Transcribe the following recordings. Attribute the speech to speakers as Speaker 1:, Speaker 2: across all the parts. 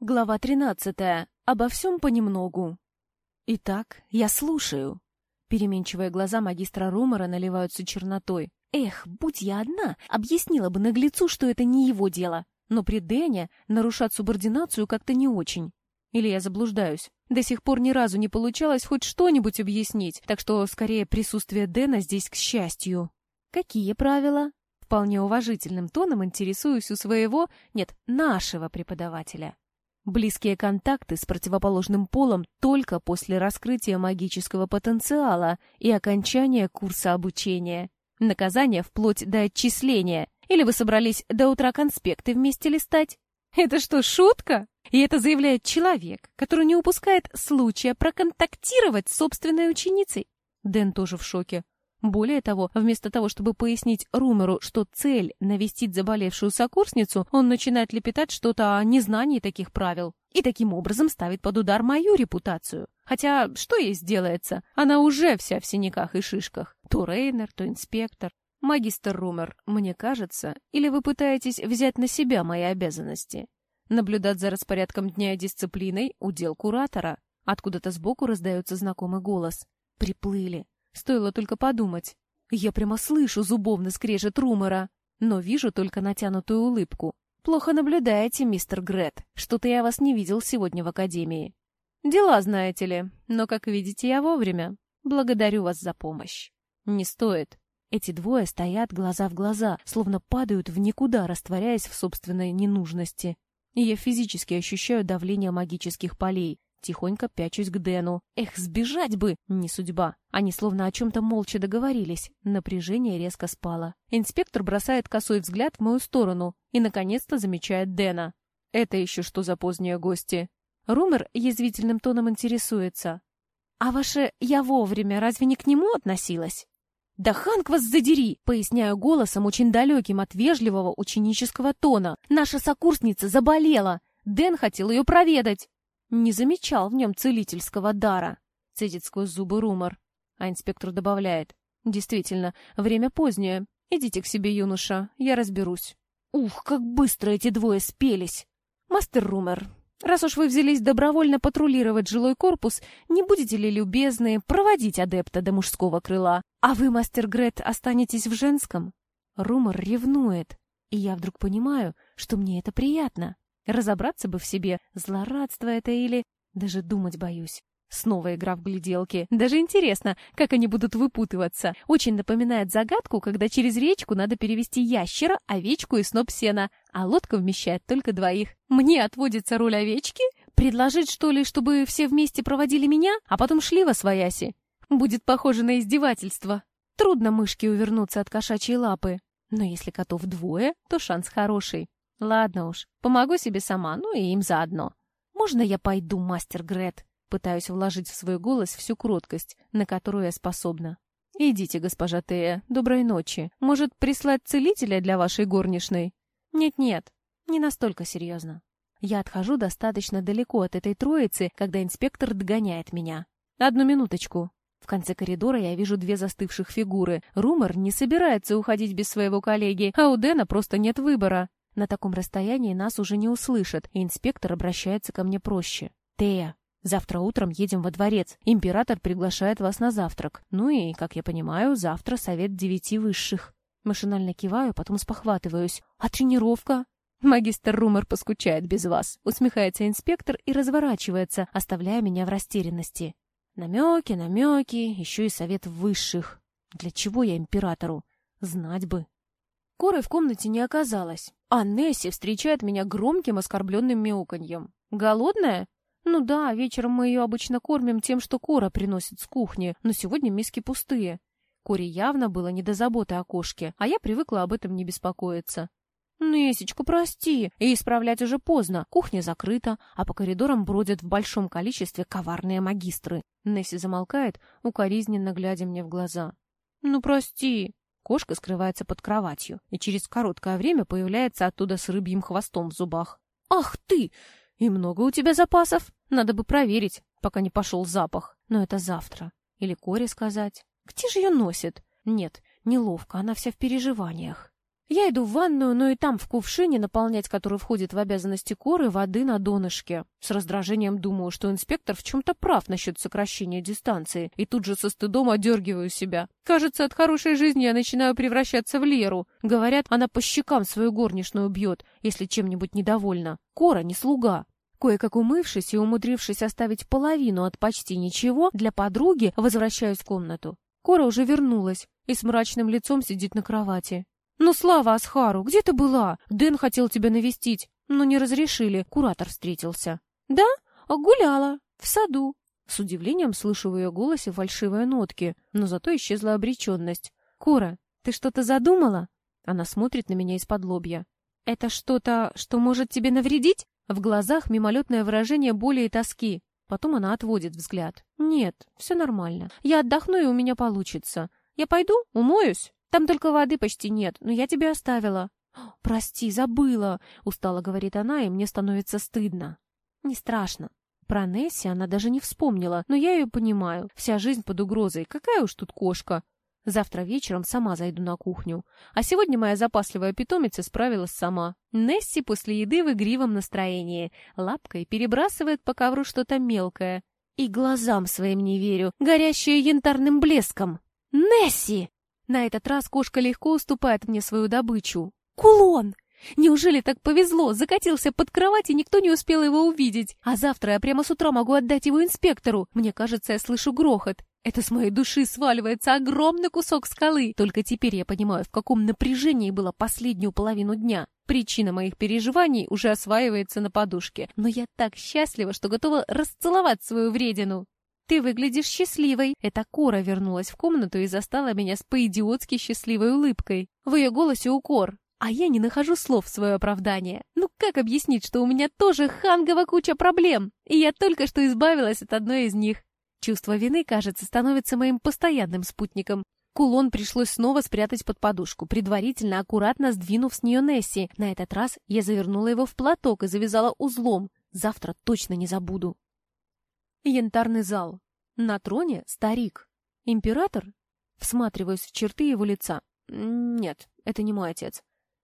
Speaker 1: Глава 13. Обо всем понемногу. Итак, я слушаю. Переменчивые глаза магистра Румора наливаются чернотой. Эх, будь я одна, объяснила бы наглецу, что это не его дело. Но при Дэне нарушать субординацию как-то не очень. Или я заблуждаюсь. До сих пор ни разу не получалось хоть что-нибудь объяснить, так что скорее присутствие Дэна здесь к счастью. Какие правила? Вполне уважительным тоном интересуюсь у своего, нет, нашего преподавателя. Близкие контакты с противоположным полом только после раскрытия магического потенциала и окончания курса обучения. Наказание вплоть до отчисления. Или вы собрались до утра конспекты вместе листать? Это что, шутка? И это заявляет человек, который не упускает случая проконтактировать с собственной ученицей. Дэн тоже в шоке. Более того, вместо того, чтобы пояснить Румеру, что цель — навестить заболевшую сокурсницу, он начинает лепетать что-то о незнании таких правил и таким образом ставит под удар мою репутацию. Хотя что ей сделается? Она уже вся в синяках и шишках. То Рейнер, то инспектор. Магистр Румер, мне кажется, или вы пытаетесь взять на себя мои обязанности? Наблюдать за распорядком дня и дисциплиной — удел куратора. Откуда-то сбоку раздается знакомый голос. Приплыли. Стоило только подумать. Я прямо слышу зубовный скрежет Румора, но вижу только натянутую улыбку. Плохо наблюдаете, мистер Грет. Что-то я вас не видел сегодня в академии. Дела, знаете ли, но, как видите, я вовремя. Благодарю вас за помощь. Не стоит. Эти двое стоят глаза в глаза, словно падают в никуда, растворяясь в собственной ненужности. И я физически ощущаю давление магических полей, Тихонько пячусь к Дэну. Эх, сбежать бы! Не судьба. Они словно о чем-то молча договорились. Напряжение резко спало. Инспектор бросает косой взгляд в мою сторону и, наконец-то, замечает Дэна. Это еще что за поздние гости? Румер язвительным тоном интересуется. «А ваше «я вовремя» разве не к нему относилась?» «Да Ханк вас задери!» — поясняю голосом, очень далеким от вежливого ученического тона. «Наша сокурсница заболела! Дэн хотел ее проведать!» Не замечал в нем целительского дара, цедит сквозь зубы румор. А инспектор добавляет. Действительно, время позднее. Идите к себе, юноша, я разберусь. Ух, как быстро эти двое спелись! Мастер Румер, раз уж вы взялись добровольно патрулировать жилой корпус, не будете ли любезны проводить адепта до мужского крыла? А вы, мастер Грет, останетесь в женском? Румор ревнует, и я вдруг понимаю, что мне это приятно. Разобраться бы в себе, злорадство это или... Даже думать боюсь. Снова игра в гляделки. Даже интересно, как они будут выпутываться. Очень напоминает загадку, когда через речку надо перевести ящера, овечку и сноп сена, а лодка вмещает только двоих. Мне отводится роль овечки? Предложить, что ли, чтобы все вместе проводили меня, а потом шли во свояси? Будет похоже на издевательство. Трудно мышке увернуться от кошачьей лапы. Но если котов двое, то шанс хороший. Ладно уж, помогу себе сама, ну и им заодно. Можно я пойду, мастер Грет? Пытаюсь вложить в свой голос всю кроткость, на которую я способна. Идите, госпожа Тея, доброй ночи. Может, прислать целителя для вашей горничной? Нет-нет, не настолько серьезно. Я отхожу достаточно далеко от этой троицы, когда инспектор догоняет меня. Одну минуточку. В конце коридора я вижу две застывших фигуры. Румор не собирается уходить без своего коллеги, а у Дэна просто нет выбора. На таком расстоянии нас уже не услышат, и инспектор обращается ко мне проще. «Тея, завтра утром едем во дворец. Император приглашает вас на завтрак. Ну и, как я понимаю, завтра совет девяти высших». Машинально киваю, потом спохватываюсь. «А тренировка?» «Магистр Румор поскучает без вас», — усмехается инспектор и разворачивается, оставляя меня в растерянности. Намеки, намеки, еще и совет высших. Для чего я императору? Знать бы. Коры в комнате не оказалось, а Несси встречает меня громким оскорбленным мяуканьем. «Голодная?» «Ну да, вечером мы ее обычно кормим тем, что Кора приносит с кухни, но сегодня миски пустые». Коре явно было не до заботы о кошке, а я привыкла об этом не беспокоиться. «Несечка, прости, и исправлять уже поздно. Кухня закрыта, а по коридорам бродят в большом количестве коварные магистры». Несси замолкает, укоризненно глядя мне в глаза. «Ну, прости». Кошка скрывается под кроватью и через короткое время появляется оттуда с рыбьим хвостом в зубах. «Ах ты! И много у тебя запасов? Надо бы проверить, пока не пошел запах. Но это завтра. Или Коре сказать. Где же ее носит? Нет, неловко, она вся в переживаниях. Я иду в ванную, но и там в кувшине, наполнять который входит в обязанности коры, воды на донышке. С раздражением думаю, что инспектор в чем-то прав насчет сокращения дистанции, и тут же со стыдом одергиваю себя. Кажется, от хорошей жизни я начинаю превращаться в Леру. Говорят, она по щекам свою горничную бьет, если чем-нибудь недовольна. Кора не слуга. Кое-как умывшись и умудрившись оставить половину от почти ничего, для подруги возвращаюсь в комнату. Кора уже вернулась и с мрачным лицом сидит на кровати. «Ну, Слава Асхару, где ты была? Дэн хотел тебя навестить, но не разрешили, куратор встретился». «Да? Гуляла. В саду». С удивлением слышу в ее голосе фальшивые нотки, но зато исчезла обреченность. «Кора, ты что-то задумала?» Она смотрит на меня из-под лобья. «Это что-то, что может тебе навредить?» В глазах мимолетное выражение боли и тоски. Потом она отводит взгляд. «Нет, все нормально. Я отдохну, и у меня получится. Я пойду, умоюсь?» Там только воды почти нет, но я тебе оставила. Прости, забыла, устало говорит она, и мне становится стыдно. Не страшно. Про Несси она даже не вспомнила, но я ее понимаю. Вся жизнь под угрозой. Какая уж тут кошка. Завтра вечером сама зайду на кухню. А сегодня моя запасливая питомица справилась сама. Несси после еды в игривом настроении. Лапкой перебрасывает по ковру что-то мелкое. И глазам своим не верю, горящие янтарным блеском. «Несси!» На этот раз кошка легко уступает мне свою добычу. Кулон! Неужели так повезло? Закатился под кровать, и никто не успел его увидеть. А завтра я прямо с утра могу отдать его инспектору. Мне кажется, я слышу грохот. Это с моей души сваливается огромный кусок скалы. Только теперь я понимаю, в каком напряжении было последнюю половину дня. Причина моих переживаний уже осваивается на подушке. Но я так счастлива, что готова расцеловать свою вредину. «Ты выглядишь счастливой!» Эта Кора вернулась в комнату и застала меня с по-идиотски счастливой улыбкой. В ее голосе укор. А я не нахожу слов в свое оправдание. Ну как объяснить, что у меня тоже хангова куча проблем, и я только что избавилась от одной из них? Чувство вины, кажется, становится моим постоянным спутником. Кулон пришлось снова спрятать под подушку, предварительно аккуратно сдвинув с нее Несси. На этот раз я завернула его в платок и завязала узлом. Завтра точно не забуду. Янтарный зал. На троне старик. Император? Всматриваюсь в черты его лица. Нет, это не мой отец.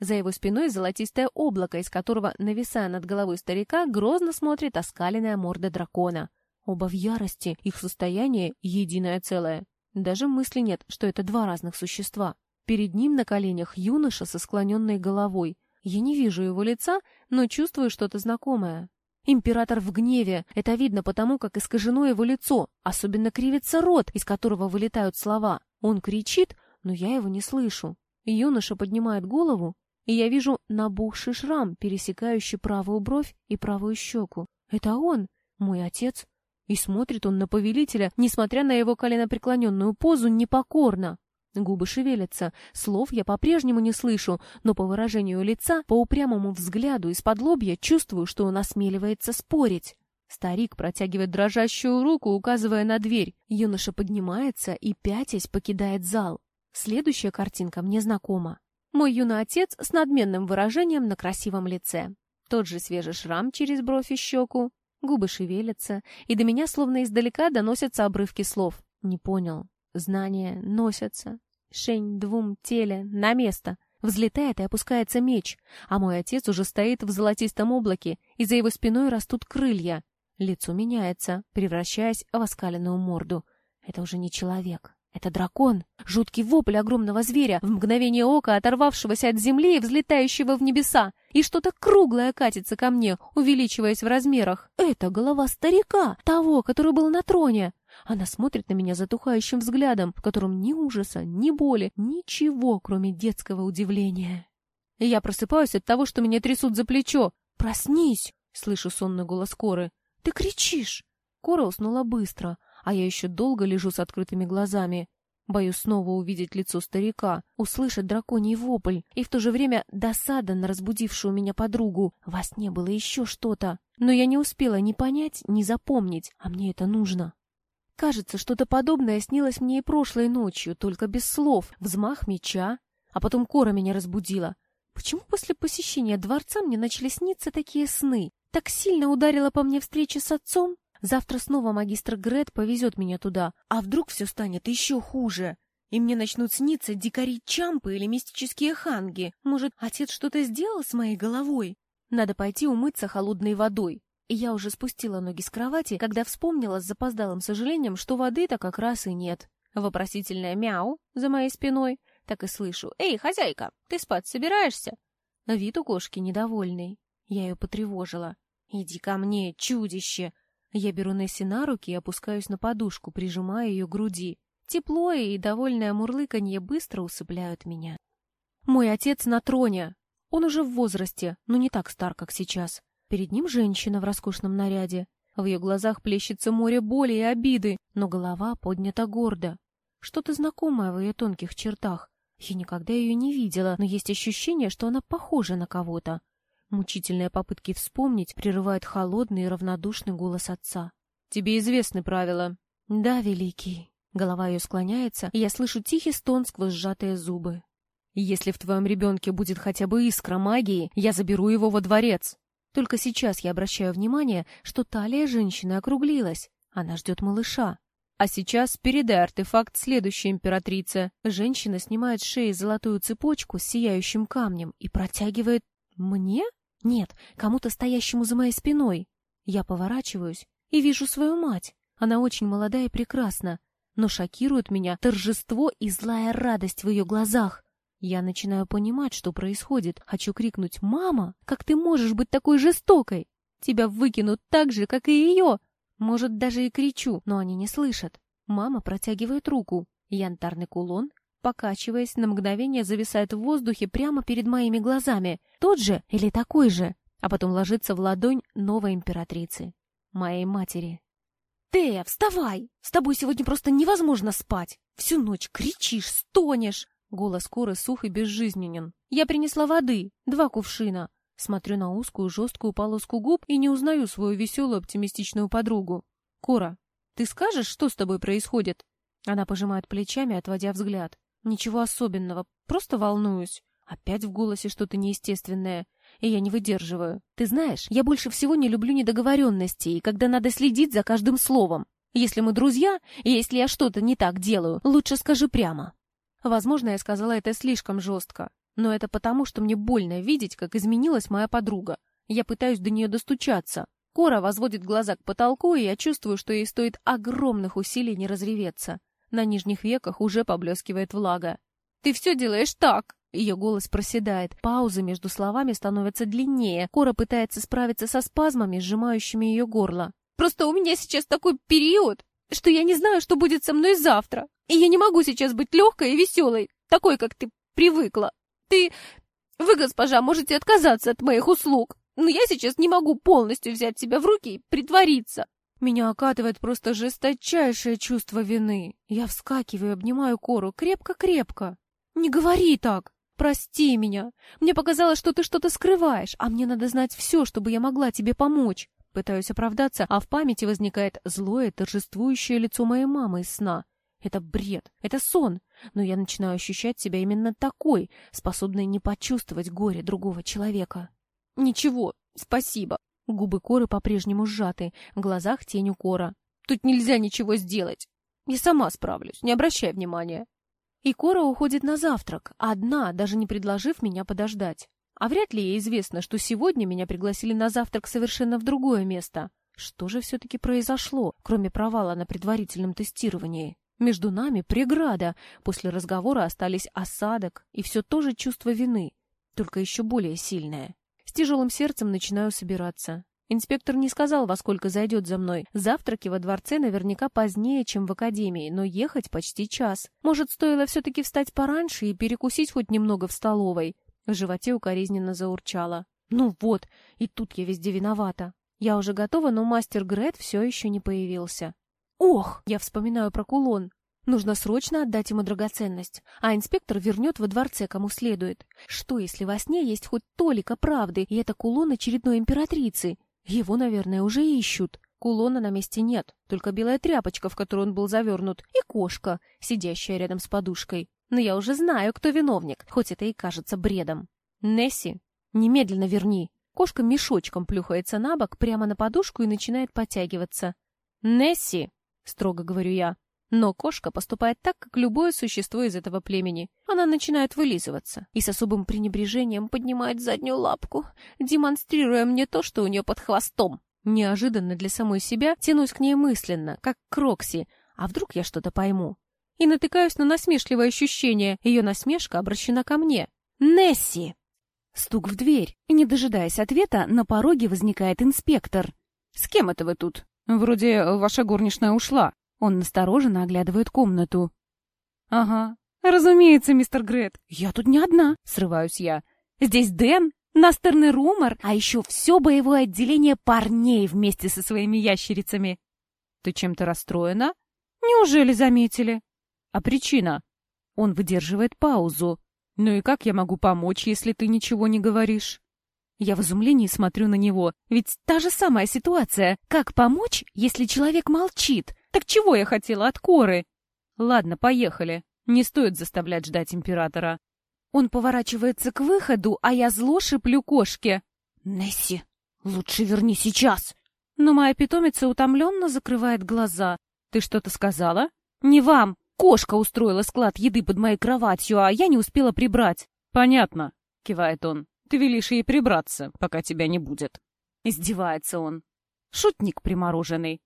Speaker 1: За его спиной золотистое облако, из которого, нависая над головой старика, грозно смотрит оскаленная морда дракона. Оба в ярости, их состояние — единое целое. Даже мысли нет, что это два разных существа. Перед ним на коленях юноша со склоненной головой. Я не вижу его лица, но чувствую что-то знакомое. Император в гневе. Это видно потому, как искажено его лицо. Особенно кривится рот, из которого вылетают слова. Он кричит, но я его не слышу. Юноша поднимает голову, и я вижу набухший шрам, пересекающий правую бровь и правую щеку. Это он, мой отец. И смотрит он на повелителя, несмотря на его коленопреклоненную позу, непокорно. Губы шевелятся, слов я по-прежнему не слышу, но по выражению лица, по упрямому взгляду из-под лобья чувствую, что он осмеливается спорить. Старик протягивает дрожащую руку, указывая на дверь. Юноша поднимается и, пятясь, покидает зал. Следующая картинка мне знакома. Мой юный отец с надменным выражением на красивом лице. Тот же свежий шрам через бровь и щеку. Губы шевелятся, и до меня словно издалека доносятся обрывки слов. Не понял. Знания носятся, Шень двум теле на место. Взлетает и опускается меч, а мой отец уже стоит в золотистом облаке, и за его спиной растут крылья. Лицо меняется, превращаясь в оскаленную морду. Это уже не человек. Это дракон. Жуткий вопль огромного зверя, в мгновение ока оторвавшегося от земли и взлетающего в небеса. И что-то круглое катится ко мне, увеличиваясь в размерах. Это голова старика, того, который был на троне. Она смотрит на меня затухающим взглядом, в котором ни ужаса, ни боли, ничего, кроме детского удивления. Я просыпаюсь от того, что меня трясут за плечо. «Проснись!» — слышу сонный голос Коры. «Ты кричишь!» Кора уснула быстро, а я еще долго лежу с открытыми глазами. Боюсь снова увидеть лицо старика, услышать драконий вопль, и в то же время досада на разбудившую меня подругу. Во сне было еще что-то, но я не успела ни понять, ни запомнить, а мне это нужно. Кажется, что-то подобное снилось мне и прошлой ночью, только без слов. Взмах меча, а потом Кора меня разбудила. Почему после посещения дворца мне начали сниться такие сны? Так сильно ударила по мне встреча с отцом? Завтра снова магистр Грет повезет меня туда. А вдруг все станет еще хуже? и мне начнут сниться дикари-чампы или мистические ханги. Может, отец что-то сделал с моей головой? Надо пойти умыться холодной водой. И я уже спустила ноги с кровати, когда вспомнила с запоздалым сожалением, что воды-то как раз и нет. Вопросительное мяу за моей спиной. Так и слышу. «Эй, хозяйка, ты спать собираешься?» Вид у кошки недовольный. Я ее потревожила. «Иди ко мне, чудище!» Я беру Несси на руки и опускаюсь на подушку, прижимая ее к груди. Тепло и довольное мурлыканье быстро усыпляют меня. Мой отец на троне. Он уже в возрасте, но не так стар, как сейчас. Перед ним женщина в роскошном наряде. В ее глазах плещется море боли и обиды, но голова поднята гордо. Что-то знакомое в ее тонких чертах. Я никогда ее не видела, но есть ощущение, что она похожа на кого-то. Мучительные попытки вспомнить прерывают холодный и равнодушный голос отца. «Тебе известны правила». «Да, великий». Голова ее склоняется, и я слышу тихий стон сквозь сжатые зубы. «Если в твоем ребенке будет хотя бы искра магии, я заберу его во дворец». Только сейчас я обращаю внимание, что талия женщины округлилась. Она ждет малыша. А сейчас передай артефакт следующей императрице. Женщина снимает с шеи золотую цепочку с сияющим камнем и протягивает мне? Нет, кому-то стоящему за моей спиной. Я поворачиваюсь и вижу свою мать. Она очень молодая и прекрасна, но шокирует меня торжество и злая радость в ее глазах. Я начинаю понимать, что происходит. Хочу крикнуть «Мама, как ты можешь быть такой жестокой? Тебя выкинут так же, как и ее!» Может, даже и кричу, но они не слышат. Мама протягивает руку. Янтарный кулон покачиваясь, на мгновение зависает в воздухе прямо перед моими глазами. Тот же или такой же? А потом ложится в ладонь новой императрицы, моей матери. «Тея, вставай! С тобой сегодня просто невозможно спать! Всю ночь кричишь, стонешь!» Голос Коры сух и безжизненен. «Я принесла воды, два кувшина». Смотрю на узкую, жесткую полоску губ и не узнаю свою веселую, оптимистичную подругу. «Кора, ты скажешь, что с тобой происходит?» Она пожимает плечами, отводя взгляд. Ничего особенного, просто волнуюсь. Опять в голосе что-то неестественное, и я не выдерживаю. Ты знаешь, я больше всего не люблю недоговоренностей, когда надо следить за каждым словом. Если мы друзья, и если я что-то не так делаю, лучше скажи прямо. Возможно, я сказала это слишком жестко, но это потому, что мне больно видеть, как изменилась моя подруга. Я пытаюсь до нее достучаться. Кора возводит глаза к потолку, и я чувствую, что ей стоит огромных усилий не разреветься. На нижних веках уже поблескивает влага. «Ты все делаешь так!» Ее голос проседает. Паузы между словами становятся длиннее. Кора пытается справиться со спазмами, сжимающими ее горло. «Просто у меня сейчас такой период, что я не знаю, что будет со мной завтра. И я не могу сейчас быть легкой и веселой, такой, как ты привыкла. Ты... Вы, госпожа, можете отказаться от моих услуг, но я сейчас не могу полностью взять себя в руки и притвориться. Меня окатывает просто жесточайшее чувство вины. Я вскакиваю, обнимаю Кору крепко-крепко. «Не говори так! Прости меня! Мне показалось, что ты что-то скрываешь, а мне надо знать все, чтобы я могла тебе помочь!» Пытаюсь оправдаться, а в памяти возникает злое, торжествующее лицо моей мамы из сна. Это бред, это сон, но я начинаю ощущать себя именно такой, способной не почувствовать горе другого человека. «Ничего, спасибо!» Губы Коры по-прежнему сжаты, в глазах тень укора. «Тут нельзя ничего сделать. Я сама справлюсь, не обращай внимания». И Кора уходит на завтрак, одна, даже не предложив меня подождать. А вряд ли ей известно, что сегодня меня пригласили на завтрак совершенно в другое место. Что же все-таки произошло, кроме провала на предварительном тестировании? Между нами преграда. После разговора остались осадок и все то же чувство вины, только еще более сильное тяжелым сердцем начинаю собираться. Инспектор не сказал, во сколько зайдет за мной. Завтраки во дворце наверняка позднее, чем в академии, но ехать почти час. Может, стоило все-таки встать пораньше и перекусить хоть немного в столовой. В животе укоризненно заурчало. Ну вот, и тут я везде виновата. Я уже готова, но мастер Грет все еще не появился. Ох, я вспоминаю про кулон. Нужно срочно отдать ему драгоценность, а инспектор вернет во дворце кому следует. Что, если во сне есть хоть толика правды, и это кулон очередной императрицы? Его, наверное, уже ищут. Кулона на месте нет, только белая тряпочка, в которую он был завернут, и кошка, сидящая рядом с подушкой. Но я уже знаю, кто виновник, хоть это и кажется бредом. Несси, немедленно верни. Кошка мешочком плюхается на бок прямо на подушку и начинает подтягиваться. «Несси!» — строго говорю я. Но кошка поступает так, как любое существо из этого племени. Она начинает вылизываться и с особым пренебрежением поднимает заднюю лапку, демонстрируя мне то, что у нее под хвостом. Неожиданно для самой себя тянусь к ней мысленно, как к Крокси, а вдруг я что-то пойму. И натыкаюсь на насмешливое ощущение, ее насмешка обращена ко мне. «Несси!» Стук в дверь, не дожидаясь ответа, на пороге возникает инспектор. «С кем это вы тут?» «Вроде ваша горничная ушла». Он настороженно оглядывает комнату. «Ага, разумеется, мистер Грет. Я тут не одна», — срываюсь я. «Здесь Дэн, Настерный Румор, а еще все боевое отделение парней вместе со своими ящерицами». «Ты чем-то расстроена?» «Неужели заметили?» «А причина?» Он выдерживает паузу. «Ну и как я могу помочь, если ты ничего не говоришь?» Я в изумлении смотрю на него. Ведь та же самая ситуация. Как помочь, если человек молчит? Так чего я хотела от Коры? Ладно, поехали. Не стоит заставлять ждать императора. Он поворачивается к выходу, а я зло шиплю кошке. «Несси, лучше верни сейчас!» Но моя питомица утомленно закрывает глаза. «Ты что-то сказала?» «Не вам! Кошка устроила склад еды под моей кроватью, а я не успела прибрать». «Понятно», — кивает он. Ты велишь ей прибраться, пока тебя не будет. Издевается он. Шутник примороженный.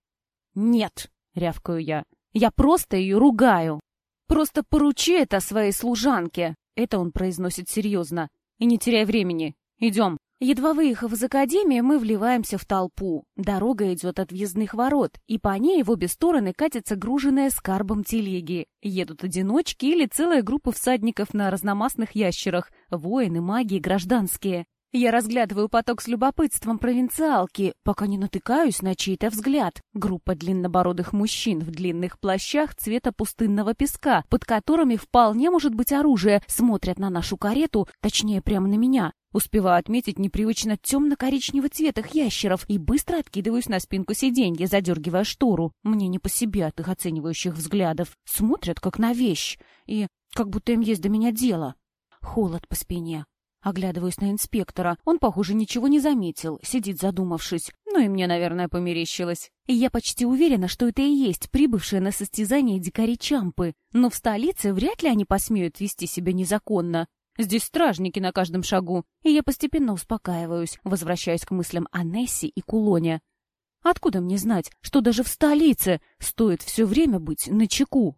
Speaker 1: Нет, рявкаю я. Я просто ее ругаю. Просто поручи это своей служанке. Это он произносит серьезно. И не теряй времени. Идем. Едва выехав из академии, мы вливаемся в толпу. Дорога идет от въездных ворот, и по ней в обе стороны катятся груженные скарбом телеги. Едут одиночки или целая группа всадников на разномастных ящерах, воины, маги гражданские. Я разглядываю поток с любопытством провинциалки, пока не натыкаюсь на чей-то взгляд. Группа длиннобородых мужчин в длинных плащах цвета пустынного песка, под которыми вполне может быть оружие, смотрят на нашу карету, точнее прямо на меня. Успеваю отметить непривычно темно-коричневый цвет их ящеров и быстро откидываюсь на спинку сиденья, задергивая штору. Мне не по себе от их оценивающих взглядов. Смотрят, как на вещь, и как будто им есть до меня дело. Холод по спине. Оглядываюсь на инспектора. Он, похоже, ничего не заметил, сидит задумавшись. Ну и мне, наверное, померещилось. И я почти уверена, что это и есть прибывшие на состязание дикари Чампы. Но в столице вряд ли они посмеют вести себя незаконно. Здесь стражники на каждом шагу, и я постепенно успокаиваюсь, возвращаясь к мыслям о Нессе и Кулоне. Откуда мне знать, что даже в столице стоит все время быть начеку?